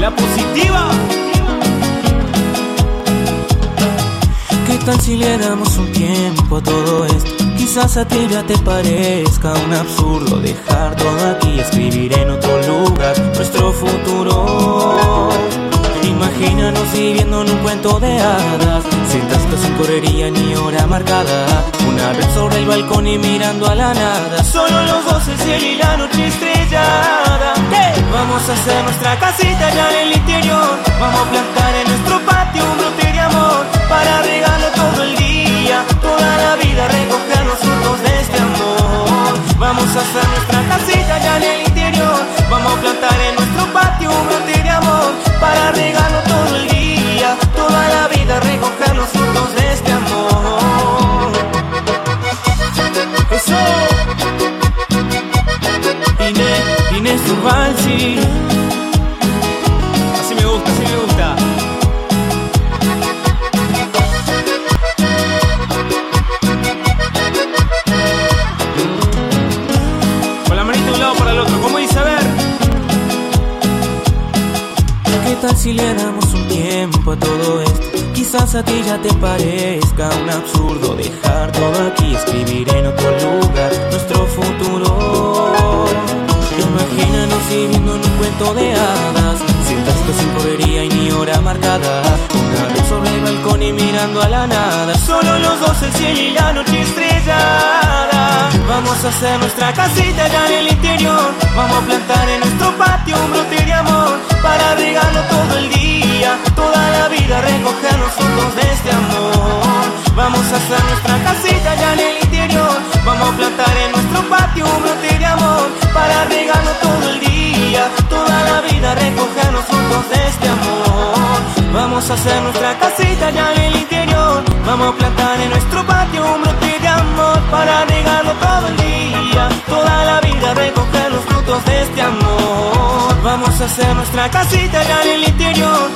La positiva. ¿Qué tal si le damos un tiempo a todo esto? Quizás a ti ya te parezca un absurdo dejar todo aquí y escribir en otro lugar nuestro futuro. Imagínanos viviendo en un cuento de hadas, sin sin correría ni hora marcada. Una vez sobre el balcón y mirando a la nada, solo los dos, el cielo y la noche estrellada. Vamos a hacer nuestra casita ya en el interior, vamos a plantar en nuestro Urbansi. Así me gusta, así me gusta. Con la manita de un lado para el otro. ¿Cómo dice? A ver. ¿Qué tal si le damos un tiempo a todo esto? Quizás a ti ya te parezca un absurdo dejar todo aquí escribir en otro lugar nuestro futuro. Viviendo en un cuento de hadas, sin texto, sin correría y ni hora marcada. Una vez sobre el balcón y mirando a la nada, solo los dos, el cielo y la noche estrellada. Vamos a hacer nuestra casita ya en el interior, vamos a plantar en nuestro patio un brote de amor Vamos a hacer nuestra casita ya en el interior, vamos a plantar en nuestro patio un brote de amor para regarlo todo el día, toda la vida recoger los frutos de este amor. Vamos a hacer nuestra casita ya en el interior,